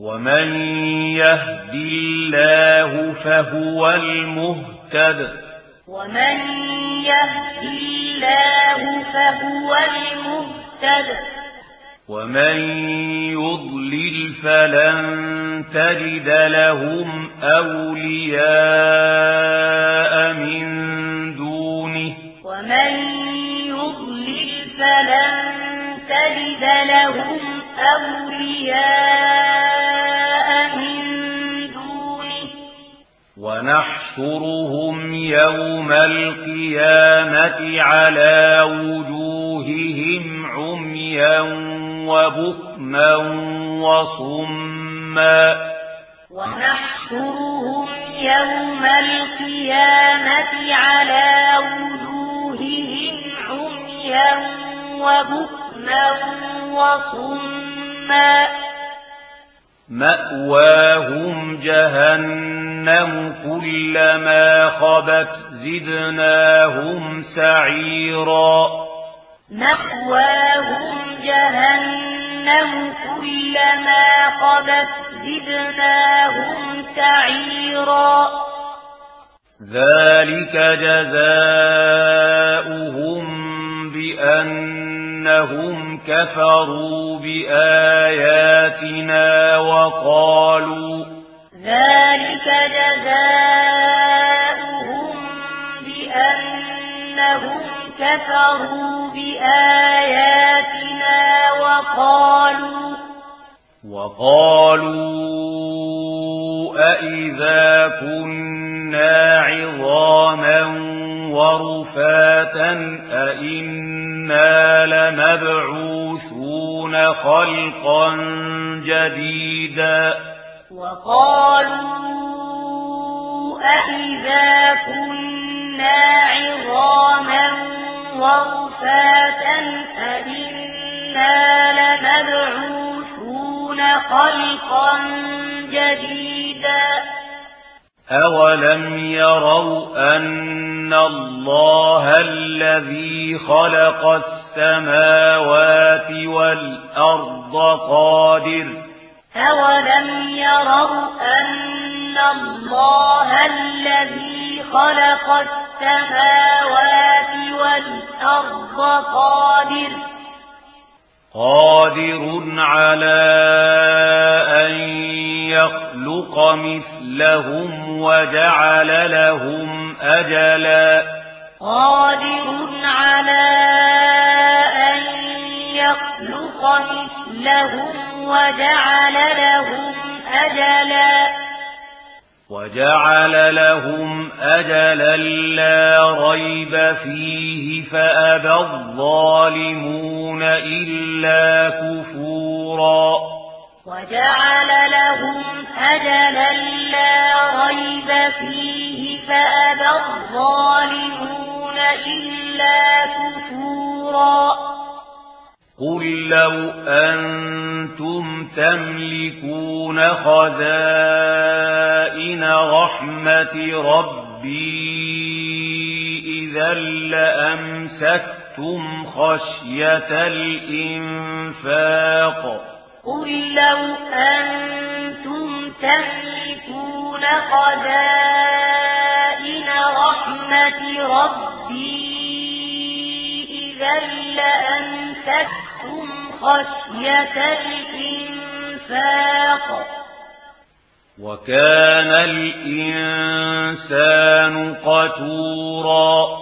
ومن يهد الله فهو المهتد ومن يهدي الله فهو المهتد ومن يضلل فلن تجد لهم أولياء من دونه ومن يضلل فلن تجد لهم أولياء ونحشرهم يوم القيامة على وجوههم عميا وبكما وصما. ونحشرهم يوم القيامة على وجوههم عميا وبكما وصما. مأواهم جهنم كلما خبت زدناهم سعيرا مأواهم جهنم كلما خبت زدناهم سعيرا ذلك جزاؤهم بأن إنهم كفروا بآياتنا وقالوا ذلك جزاؤهم بأنهم كفروا بآياتنا وقالوا وقالوا لمبعوثون خلقا جديدا. وقالوا أئذا كنا عظاما ورفاتا أئنا لمبعوثون خلقا جديدا. أَوَلَمْ يَرَوْا أَنَّ اللَّهَ الَّذِي خَلَقَ السماوات والأرض قادر أولم يروا أن الله الذي خلق السماوات والأرض قادر قادر على أن يخلق مثلهم وجعل لهم أجلا قادر وجعل لهم أجلا لا ريب فيه فأبى الظالمون إلا كفورا وجعل لهم أجلا لا ريب فيه فأبى الظالمون إلا قل لو أنتم تملكون خزائن رحمة ربي إذا لأمسكتم خشية الإنفاق قل لو أنتم تملكون خزائن رحمة ربي إذا لأمسكتم خَشْيَةَ الْإِنفَاقِ. وَكَانَ الْإِنسَانُ قَتُورًا.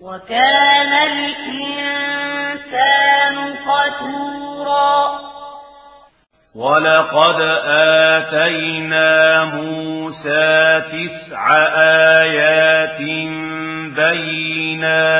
وَكَانَ الْإِنسَانُ قَتُورًا. وَلَقَدْ آتَيْنَا مُوسَى تِسْعَ آيَاتٍ بَيِّنَاتٍ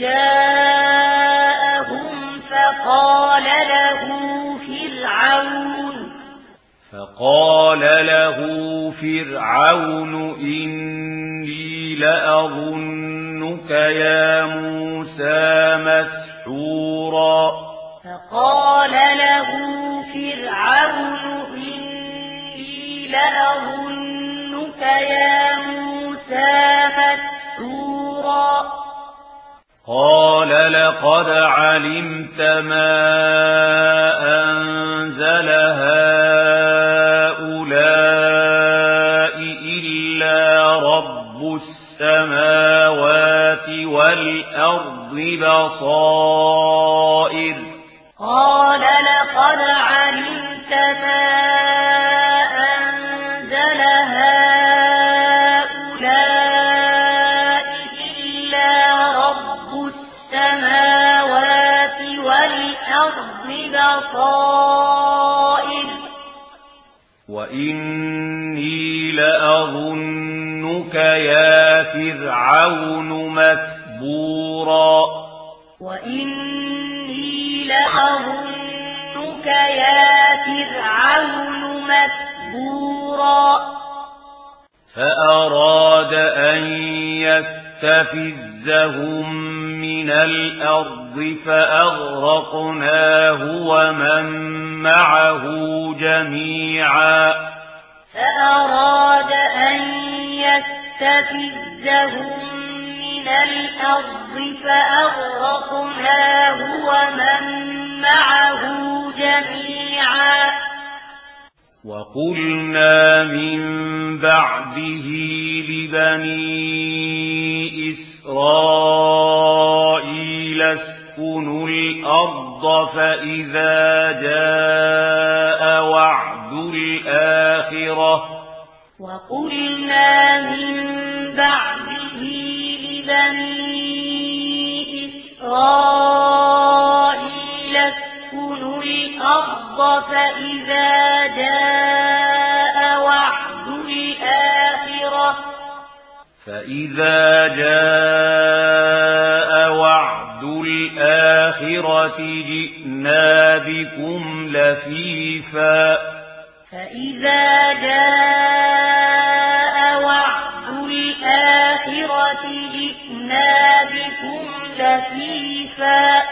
جاءهم فقال له فرعون. فقال له فرعون إني لأظنك يا موسى مسحورا. فقال له فرعون إني لأظنك يا موسى قال لقد علمت ما أنزل هؤلاء إلا رب السماء وَإِنِّي لَأَظُنُّكَ يَا فِرْعَوْنُ مَسْبُورًا وَإِنِّي لَأَظُنُّكَ يَا فِرْعَوْنُ مَسْبُورًا فَأَرَادَ أَن يَسْتَفِزَّهُم مِّنَ الْأَرْضِ فَأَغْرَقْنَاهُ وَمَن مَّعَهُ جميعا. فأراد أن يستفزهم من الأرض فأغرقها ومن معه جميعا. وَقُلْنَا مِن بَعْدِهِ لِبَنِي إِسْرَائِيلَ اسْكُنُوا الْأَرْضَ فَإِذَا جاءوا الأرض فإذا جاء وعد الآخرة فإذا جاء وعد الآخرة جئنا بكم لفيفا فإذا جاء وعد الآخرة جئنا بكم لفيفا